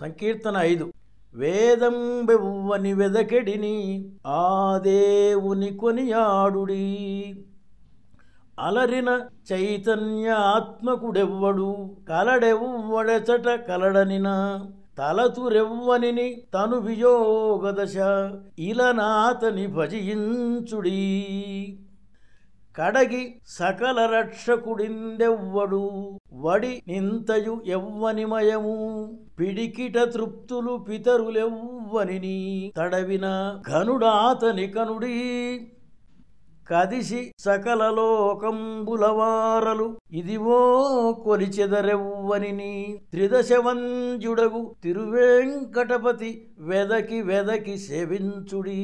సంకీర్తన ఐదు. వేదం బెవ్వని వెదకెడిని ఆ దేవుని కొనియాడుడి. అలరిన చైతన్యాత్మకుడెవ్వడు కలడెవ్వడెచట కలడనిన. తలతురెవ్వనిని తను వియోగదశ ఇలనాతని భజయించుడీ కడగి సకల రక్షకుడిందెవ్వడు వడి నింతయు ఎవ్వనిమయము పిడికిట తృప్తులు పితరులెవ్వని తడవిన ఘనుడాతని కనుడి. కదిసి సకల లోకంబులవారలు ఇదివో కొలిచెదరెవ్వని త్రిదశవంజుడగు తిరువేంకటపతి వెదకి వెదకి సేవించుడీ.